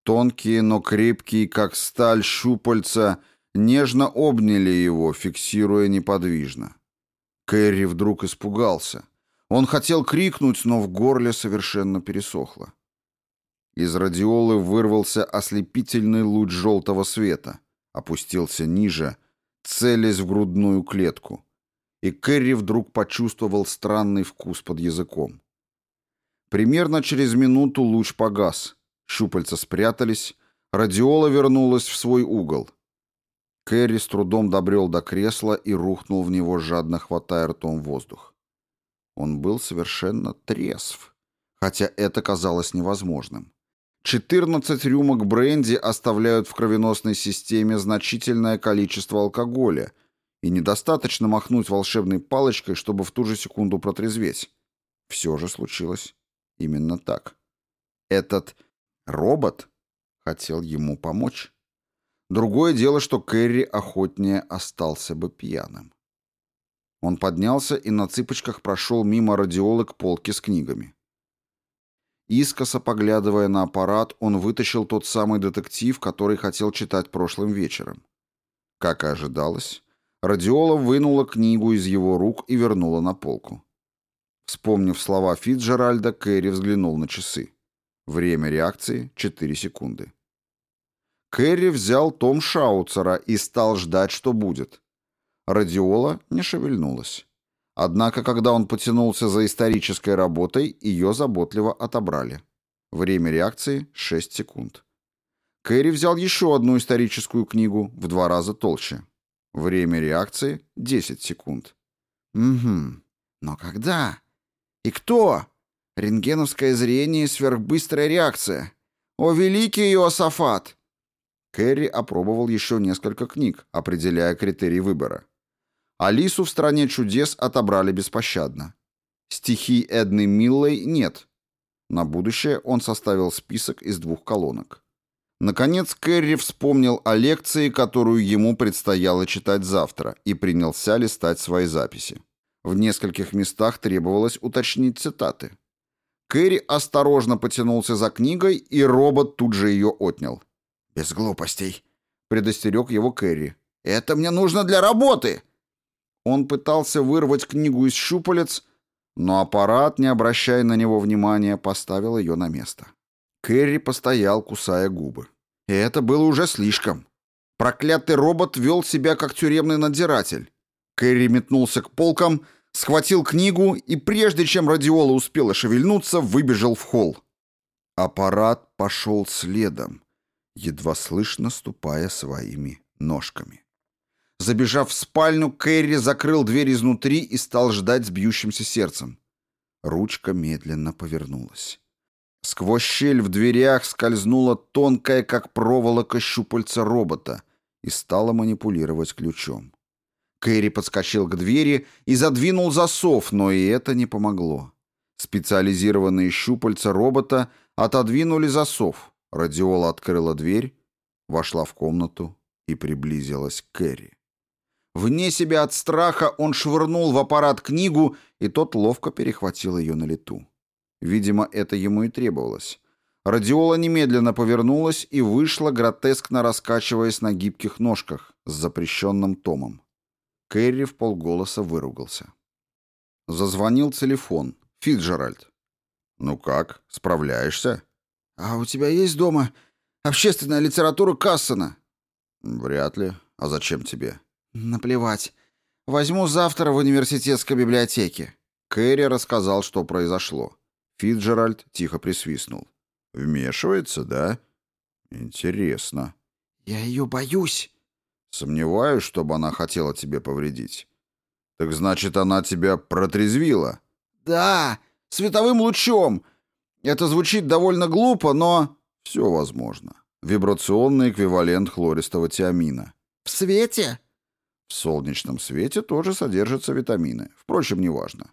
Тонкие, но крепкие, как сталь, щупальца нежно обняли его, фиксируя неподвижно. Кэрри вдруг испугался. Он хотел крикнуть, но в горле совершенно пересохло. Из радиолы вырвался ослепительный луч желтого света, опустился ниже, целясь в грудную клетку. И Кэрри вдруг почувствовал странный вкус под языком. Примерно через минуту луч погас — Щупальца спрятались, радиола вернулась в свой угол. Кэрри с трудом добрел до кресла и рухнул в него, жадно хватая ртом воздух. Он был совершенно трезв, хотя это казалось невозможным. 14 рюмок бренди оставляют в кровеносной системе значительное количество алкоголя, и недостаточно махнуть волшебной палочкой, чтобы в ту же секунду протрезветь. Все же случилось именно так. Этот Робот хотел ему помочь. Другое дело, что Кэрри охотнее остался бы пьяным. Он поднялся и на цыпочках прошел мимо радиолы к полке с книгами. Искоса поглядывая на аппарат, он вытащил тот самый детектив, который хотел читать прошлым вечером. Как и ожидалось, радиола вынула книгу из его рук и вернула на полку. Вспомнив слова Фитджеральда, Кэрри взглянул на часы. Время реакции — 4 секунды. Кэрри взял том Шауцера и стал ждать, что будет. Радиола не шевельнулась. Однако, когда он потянулся за исторической работой, ее заботливо отобрали. Время реакции — 6 секунд. Кэрри взял еще одну историческую книгу, в два раза толще. Время реакции — 10 секунд. Угу. Но когда? И кто? Рентгеновское зрение и сверхбыстрая реакция. О, великий Иосафат! Кэрри опробовал еще несколько книг, определяя критерии выбора. Алису в «Стране чудес» отобрали беспощадно. Стихи Эдны Миллой нет. На будущее он составил список из двух колонок. Наконец Кэрри вспомнил о лекции, которую ему предстояло читать завтра, и принялся листать свои записи. В нескольких местах требовалось уточнить цитаты. Кэрри осторожно потянулся за книгой, и робот тут же ее отнял. «Без глупостей», — предостерег его Кэрри. «Это мне нужно для работы!» Он пытался вырвать книгу из щупалец, но аппарат, не обращая на него внимания, поставил ее на место. Кэрри постоял, кусая губы. И это было уже слишком. Проклятый робот вел себя как тюремный надзиратель. Кэрри метнулся к полкам, схватил книгу и, прежде чем радиола успела шевельнуться, выбежал в холл. Аппарат пошел следом, едва слышно ступая своими ножками. Забежав в спальню, Кэрри закрыл дверь изнутри и стал ждать с бьющимся сердцем. Ручка медленно повернулась. Сквозь щель в дверях скользнула тонкая, как проволока, щупальца робота и стала манипулировать ключом. Кэрри подскочил к двери и задвинул засов, но и это не помогло. Специализированные щупальца робота отодвинули засов. Радиола открыла дверь, вошла в комнату и приблизилась к Кэрри. Вне себя от страха он швырнул в аппарат книгу, и тот ловко перехватил ее на лету. Видимо, это ему и требовалось. Радиола немедленно повернулась и вышла, гротескно раскачиваясь на гибких ножках с запрещенным томом. Кэрри в полголоса выругался. Зазвонил телефон. Фиджеральд. «Ну как, справляешься?» «А у тебя есть дома общественная литература Кассона?» «Вряд ли. А зачем тебе?» «Наплевать. Возьму завтра в университетской библиотеке». Кэрри рассказал, что произошло. Фиджеральд тихо присвистнул. «Вмешивается, да? Интересно». «Я ее боюсь». «Сомневаюсь, чтобы она хотела тебе повредить». «Так значит, она тебя протрезвила?» «Да, световым лучом. Это звучит довольно глупо, но...» «Все возможно. Вибрационный эквивалент хлористого тиамина». «В свете?» «В солнечном свете тоже содержатся витамины. Впрочем, неважно.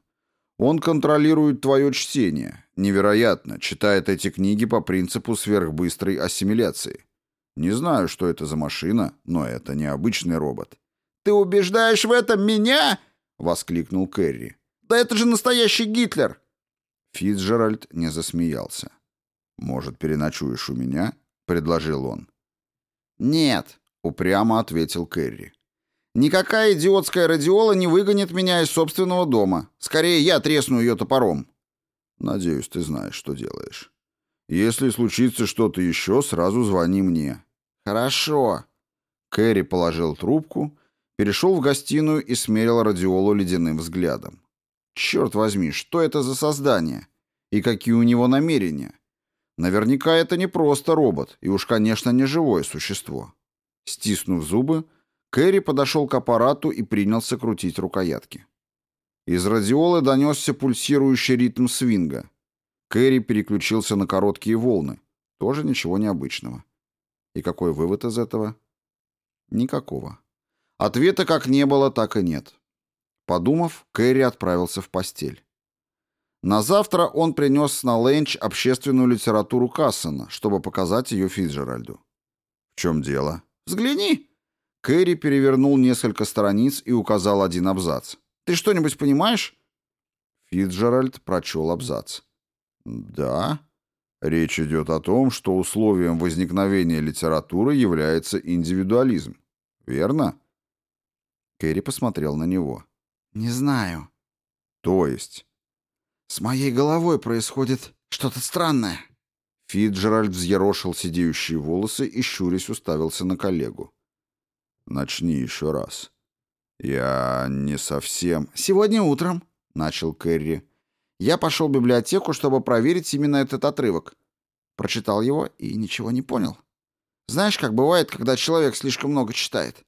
Он контролирует твое чтение. Невероятно, читает эти книги по принципу сверхбыстрой ассимиляции. Не знаю, что это за машина, но это необычный робот. «Ты убеждаешь в этом меня?» — воскликнул Кэрри. «Да это же настоящий Гитлер!» Фицджеральд не засмеялся. «Может, переночуешь у меня?» — предложил он. «Нет», — упрямо ответил Кэрри. Никакая идиотская радиола не выгонит меня из собственного дома. Скорее, я тресну ее топором. Надеюсь, ты знаешь, что делаешь. Если случится что-то еще, сразу звони мне. Хорошо. Кэрри положил трубку, перешел в гостиную и смерил радиолу ледяным взглядом. Черт возьми, что это за создание? И какие у него намерения? Наверняка это не просто робот, и уж, конечно, не живое существо. Стиснув зубы, Кэрри подошел к аппарату и принялся крутить рукоятки. Из радиолы донесся пульсирующий ритм свинга. Кэрри переключился на короткие волны. Тоже ничего необычного. И какой вывод из этого? Никакого. Ответа как не было, так и нет. Подумав, Кэрри отправился в постель. На завтра он принес на ленч общественную литературу Кассена, чтобы показать ее Фиджеральду. «В чем дело?» «Взгляни!» Кэрри перевернул несколько страниц и указал один абзац. «Ты что-нибудь понимаешь?» Фитджеральд прочел абзац. «Да. Речь идет о том, что условием возникновения литературы является индивидуализм. Верно?» Кэрри посмотрел на него. «Не знаю». «То есть?» «С моей головой происходит что-то странное». Фитджеральд взъерошил сидеющие волосы и, щурясь, уставился на коллегу. Начни еще раз. Я не совсем... Сегодня утром, начал Кэрри. Я пошел в библиотеку, чтобы проверить именно этот отрывок. Прочитал его и ничего не понял. Знаешь, как бывает, когда человек слишком много читает?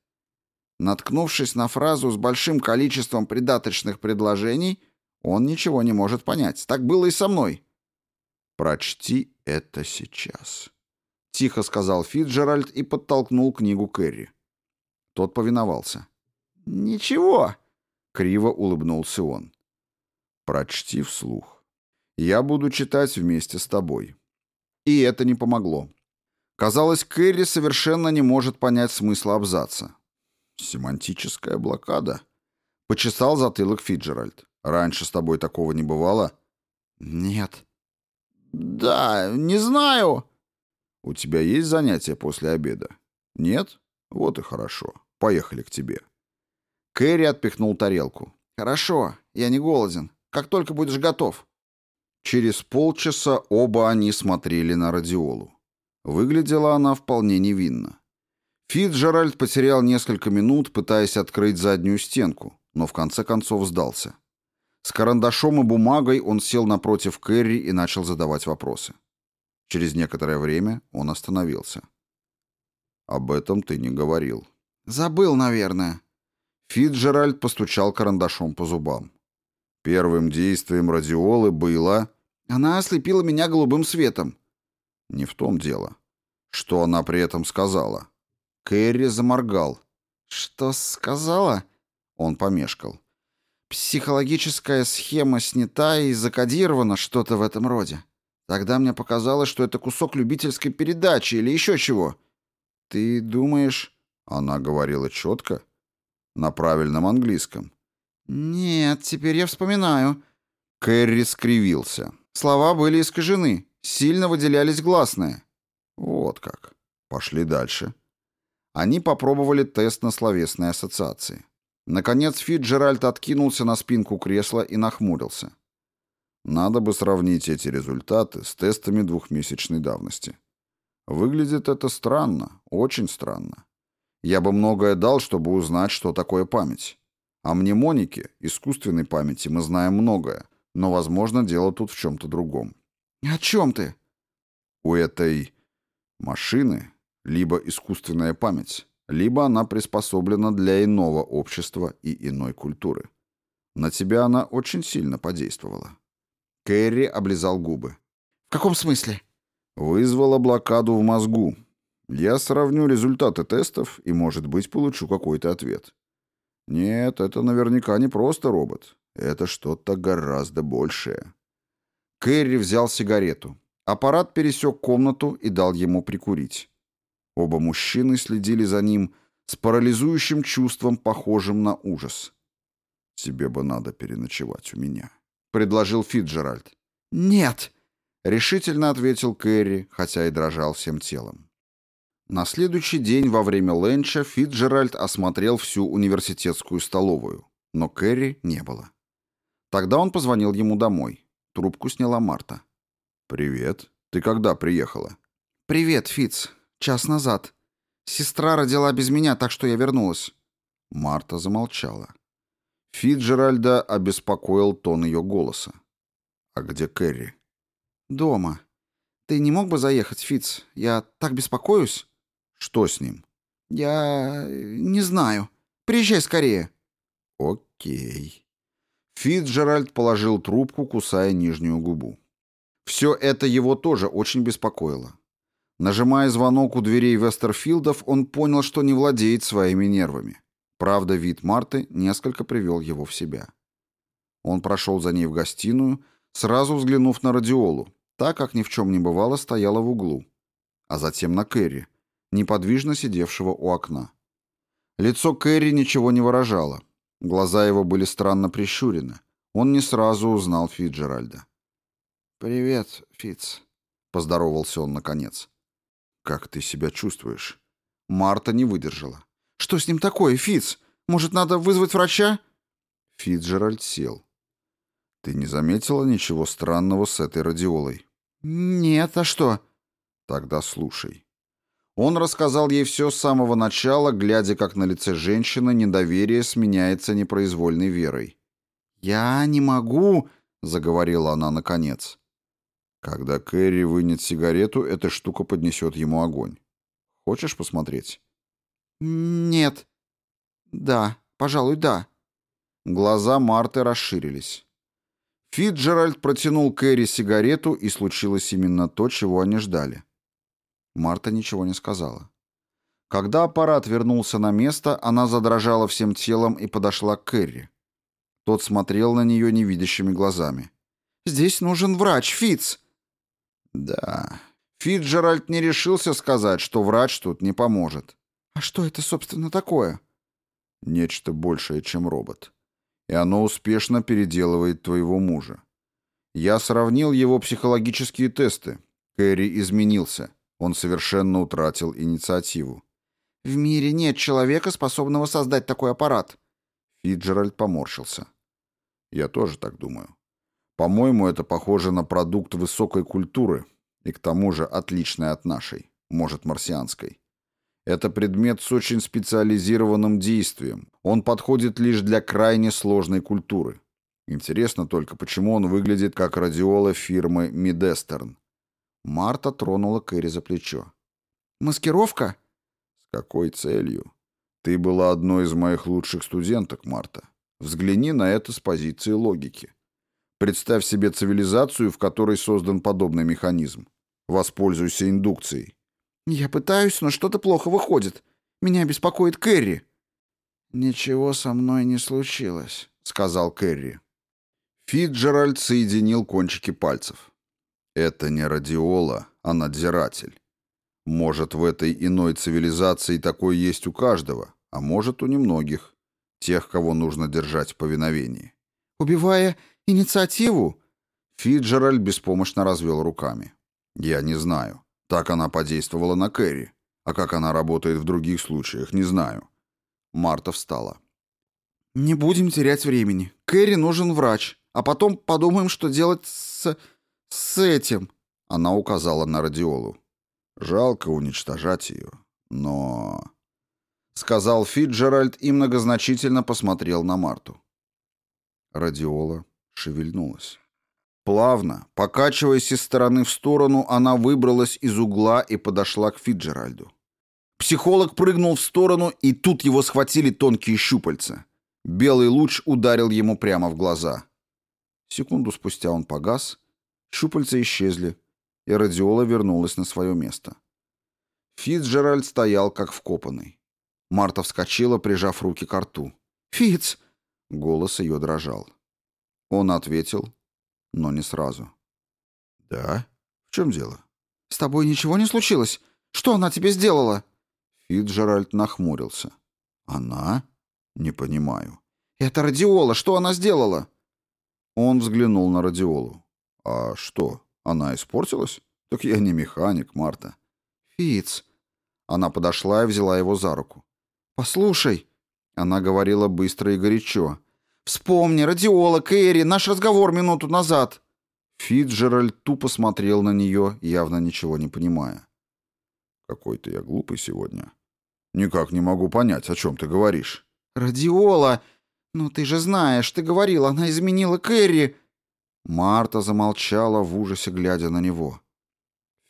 Наткнувшись на фразу с большим количеством придаточных предложений, он ничего не может понять. Так было и со мной. «Прочти это сейчас», — тихо сказал Фитджеральд и подтолкнул книгу Кэрри. Тот повиновался. «Ничего», — криво улыбнулся он. «Прочти вслух. Я буду читать вместе с тобой». И это не помогло. Казалось, Кэрри совершенно не может понять смысла абзаца. «Семантическая блокада?» — почесал затылок Фиджеральд. «Раньше с тобой такого не бывало?» «Нет». «Да, не знаю». «У тебя есть занятия после обеда?» «Нет? Вот и хорошо. Поехали к тебе». Кэрри отпихнул тарелку. «Хорошо, я не голоден. Как только будешь готов». Через полчаса оба они смотрели на радиолу. Выглядела она вполне невинно. Фитджеральд потерял несколько минут, пытаясь открыть заднюю стенку, но в конце концов сдался. С карандашом и бумагой он сел напротив Кэрри и начал задавать вопросы. Через некоторое время он остановился. «Об этом ты не говорил». «Забыл, наверное». Фитджеральд постучал карандашом по зубам. Первым действием радиолы было... «Она ослепила меня голубым светом». Не в том дело. Что она при этом сказала? Кэрри заморгал. «Что сказала?» Он помешкал. «Психологическая схема снята и закодирована, что-то в этом роде. Тогда мне показалось, что это кусок любительской передачи или еще чего. Ты думаешь...» Она говорила четко, на правильном английском. «Нет, теперь я вспоминаю». Кэрри скривился. Слова были искажены. Сильно выделялись гласные. Вот как. Пошли дальше. Они попробовали тест на словесные ассоциации. Наконец Фитджеральд откинулся на спинку кресла и нахмурился. Надо бы сравнить эти результаты с тестами двухмесячной давности. Выглядит это странно, очень странно. Я бы многое дал, чтобы узнать, что такое память. О мнемонике, искусственной памяти, мы знаем многое, но, возможно, дело тут в чем-то другом. «О чем ты?» У этой машины либо искусственная память, либо она приспособлена для иного общества и иной культуры. На тебя она очень сильно подействовала. Кэрри облизал губы. «В каком смысле?» «Вызвала блокаду в мозгу. Я сравню результаты тестов и, может быть, получу какой-то ответ. Нет, это наверняка не просто робот. Это что-то гораздо большее». Кэрри взял сигарету. Аппарат пересек комнату и дал ему прикурить. Оба мужчины следили за ним с парализующим чувством, похожим на ужас. «Тебе бы надо переночевать у меня», — предложил Фитджеральд. «Нет», — решительно ответил Кэрри, хотя и дрожал всем телом. На следующий день во время ленча Фитджеральд осмотрел всю университетскую столовую, но Кэрри не было. Тогда он позвонил ему домой. Трубку сняла Марта. «Привет. Ты когда приехала?» «Привет, Фиц. Час назад. Сестра родила без меня, так что я вернулась». Марта замолчала. Фитджеральда обеспокоил тон ее голоса. «А где Кэрри?» «Дома. Ты не мог бы заехать, Фиц? Я так беспокоюсь». «Что с ним?» «Я... не знаю. Приезжай скорее». «Окей». Фитджеральд положил трубку, кусая нижнюю губу. Все это его тоже очень беспокоило. Нажимая звонок у дверей Вестерфилдов, он понял, что не владеет своими нервами. Правда, вид Марты несколько привел его в себя. Он прошел за ней в гостиную, сразу взглянув на радиолу, так как ни в чем не бывало стояла в углу, а затем на Кэрри, неподвижно сидевшего у окна. Лицо Кэрри ничего не выражало, Глаза его были странно прищурены. Он не сразу узнал Фитджеральда. «Привет, Фитц», — поздоровался он наконец. «Как ты себя чувствуешь?» Марта не выдержала. «Что с ним такое, Фитц? Может, надо вызвать врача?» Фитджеральд сел. «Ты не заметила ничего странного с этой радиолой?» «Нет, а что?» «Тогда слушай. Он рассказал ей все с самого начала, глядя, как на лице женщины недоверие сменяется непроизвольной верой. «Я не могу», — заговорила она наконец. Когда Кэрри вынет сигарету, эта штука поднесет ему огонь. Хочешь посмотреть? Нет. Да, пожалуй, да. Глаза Марты расширились. Фитджеральд протянул Кэрри сигарету, и случилось именно то, чего они ждали. Марта ничего не сказала. Когда аппарат вернулся на место, она задрожала всем телом и подошла к Кэрри. Тот смотрел на нее невидящими глазами. «Здесь нужен врач, Фиц. «Да». Фитджеральд не решился сказать, что врач тут не поможет. «А что это, собственно, такое?» «Нечто большее, чем робот. И оно успешно переделывает твоего мужа. Я сравнил его психологические тесты. Кэрри изменился. Он совершенно утратил инициативу. «В мире нет человека, способного создать такой аппарат». Фиджеральд поморщился. «Я тоже так думаю. По-моему, это похоже на продукт высокой культуры и к тому же отличный от нашей, может, марсианской. Это предмет с очень специализированным действием. Он подходит лишь для крайне сложной культуры. Интересно только, почему он выглядит как радиола фирмы Мидестерн. Марта тронула Кэрри за плечо. «Маскировка?» «С какой целью? Ты была одной из моих лучших студенток, Марта. Взгляни на это с позиции логики. Представь себе цивилизацию, в которой создан подобный механизм. Воспользуйся индукцией». «Я пытаюсь, но что-то плохо выходит. Меня беспокоит Кэрри». «Ничего со мной не случилось», — сказал Кэрри. Фитджеральд соединил кончики пальцев. Это не радиола, а надзиратель. Может, в этой иной цивилизации такой есть у каждого, а может, у немногих. Тех, кого нужно держать в повиновении. «Убивая инициативу?» Фиджеральд беспомощно развел руками. «Я не знаю. Так она подействовала на Кэрри. А как она работает в других случаях, не знаю». Марта встала. «Не будем терять времени. Кэрри нужен врач. А потом подумаем, что делать с... с этим. Она указала на радиолу. Жалко уничтожать ее, но... Сказал Фитджеральд и многозначительно посмотрел на Марту. Радиола шевельнулась. Плавно, покачиваясь из стороны в сторону, она выбралась из угла и подошла к Фитджеральду. Психолог прыгнул в сторону, и тут его схватили тонкие щупальца. Белый луч ударил ему прямо в глаза. Секунду спустя он погас, щупальца исчезли, и радиола вернулась на свое место. Фитцджеральд стоял как вкопанный. Марта вскочила, прижав руки к рту. «Фитц!» Голос ее дрожал. Он ответил, но не сразу. «Да? В чем дело?» «С тобой ничего не случилось? Что она тебе сделала?» Фитджеральд нахмурился. «Она? Не понимаю». «Это радиола. Что она сделала?» Он взглянул на радиолу. «А что, она испортилась? Так я не механик, Марта». «Фиц». Она подошла и взяла его за руку. «Послушай». Она говорила быстро и горячо. «Вспомни, радиола, Кэрри, наш разговор минуту назад». Фитджеральд тупо смотрел на нее, явно ничего не понимая. «Какой-то я глупый сегодня. Никак не могу понять, о чем ты говоришь». «Радиола! «Ну ты же знаешь, ты говорил, она изменила Кэрри!» Марта замолчала в ужасе, глядя на него.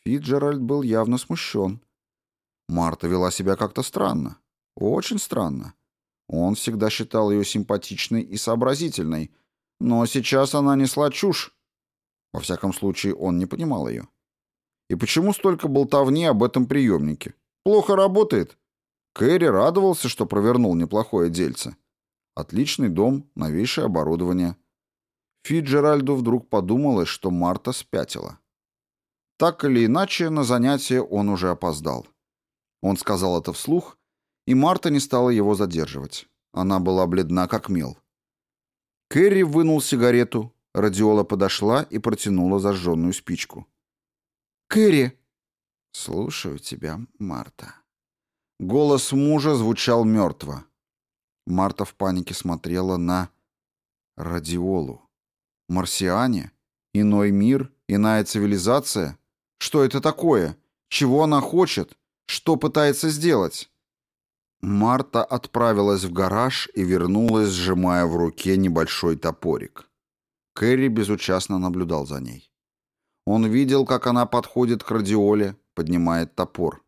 Фитджеральд был явно смущен. Марта вела себя как-то странно. Очень странно. Он всегда считал ее симпатичной и сообразительной, но сейчас она несла чушь. Во всяком случае, он не понимал ее. И почему столько болтовни об этом приемнике? Плохо работает. Кэрри радовался, что провернул неплохое дельце. Отличный дом, новейшее оборудование. Фиджеральду вдруг подумалось, что Марта спятила. Так или иначе, на занятие он уже опоздал. Он сказал это вслух, и Марта не стала его задерживать. Она была бледна, как мел. Кэрри вынул сигарету, Радиола подошла и протянула зажженную спичку. «Кэрри!» «Слушаю тебя, Марта». Голос мужа звучал мертво. Марта в панике смотрела на радиолу. Марсиане? Иной мир? Иная цивилизация? Что это такое? Чего она хочет? Что пытается сделать? Марта отправилась в гараж и вернулась, сжимая в руке небольшой топорик. Кэрри безучастно наблюдал за ней. Он видел, как она подходит к радиоле, поднимает топор.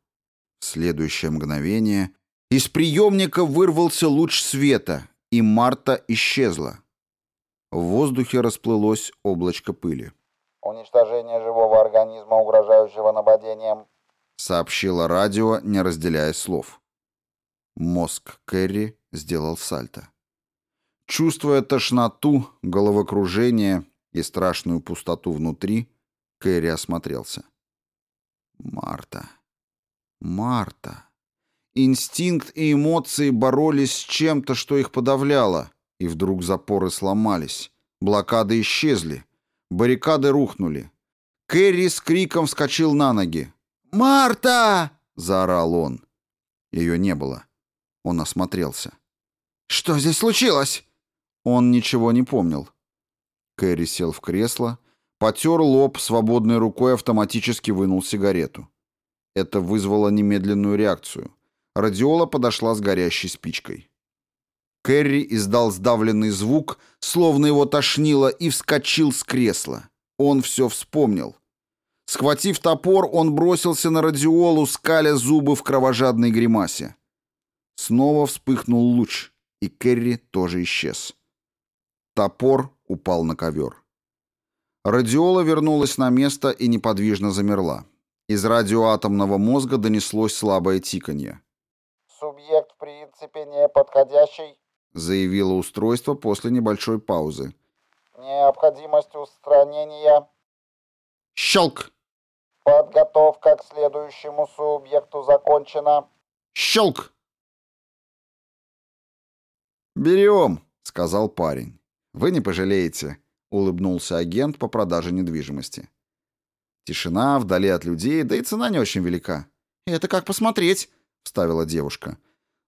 В следующее мгновение из приемника вырвался луч света, и Марта исчезла. В воздухе расплылось облачко пыли. «Уничтожение живого организма, угрожающего нападением», сообщило радио, не разделяя слов. Мозг Кэрри сделал сальто. Чувствуя тошноту, головокружение и страшную пустоту внутри, Кэрри осмотрелся. Марта. Марта. Инстинкт и эмоции боролись с чем-то, что их подавляло, и вдруг запоры сломались. Блокады исчезли. Баррикады рухнули. Кэрри с криком вскочил на ноги. «Марта!» — заорал он. Ее не было. Он осмотрелся. «Что здесь случилось?» Он ничего не помнил. Кэрри сел в кресло, потер лоб, свободной рукой автоматически вынул сигарету. Это вызвало немедленную реакцию. Радиола подошла с горящей спичкой. Кэрри издал сдавленный звук, словно его тошнило, и вскочил с кресла. Он все вспомнил. Схватив топор, он бросился на радиолу, скаля зубы в кровожадной гримасе. Снова вспыхнул луч, и Кэрри тоже исчез. Топор упал на ковер. Радиола вернулась на место и неподвижно замерла. Из радиоатомного мозга донеслось слабое тиканье. «Субъект, в принципе, не подходящий», — заявило устройство после небольшой паузы. «Необходимость устранения...» «Щелк!» «Подготовка к следующему субъекту закончена». «Щелк!» «Берем», — сказал парень. «Вы не пожалеете», — улыбнулся агент по продаже недвижимости. Тишина, вдали от людей, да и цена не очень велика. «Это как посмотреть», — вставила девушка.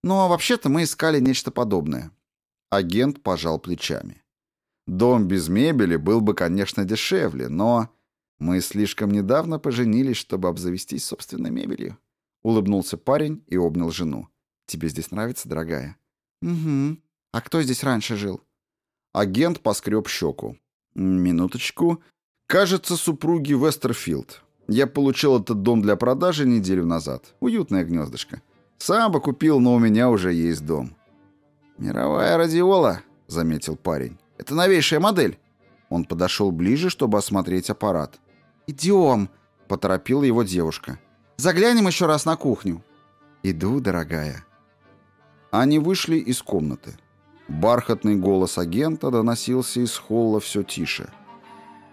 «Но вообще-то мы искали нечто подобное». Агент пожал плечами. «Дом без мебели был бы, конечно, дешевле, но мы слишком недавно поженились, чтобы обзавестись собственной мебелью». Улыбнулся парень и обнял жену. «Тебе здесь нравится, дорогая?» «Угу. А кто здесь раньше жил?» Агент поскреб щеку. «Минуточку. Кажется, супруги Вестерфилд. Я получил этот дом для продажи неделю назад. Уютное гнездышко. Сам бы купил, но у меня уже есть дом». «Мировая радиола», — заметил парень. «Это новейшая модель». Он подошел ближе, чтобы осмотреть аппарат. «Идем», — поторопила его девушка. «Заглянем еще раз на кухню». «Иду, дорогая». Они вышли из комнаты. Бархатный голос агента доносился из холла все тише.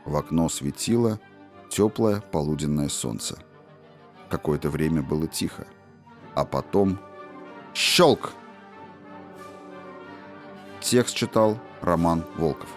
В окно светило теплое полуденное солнце. Какое-то время было тихо. А потом... Щелк! Текст читал Роман Волков.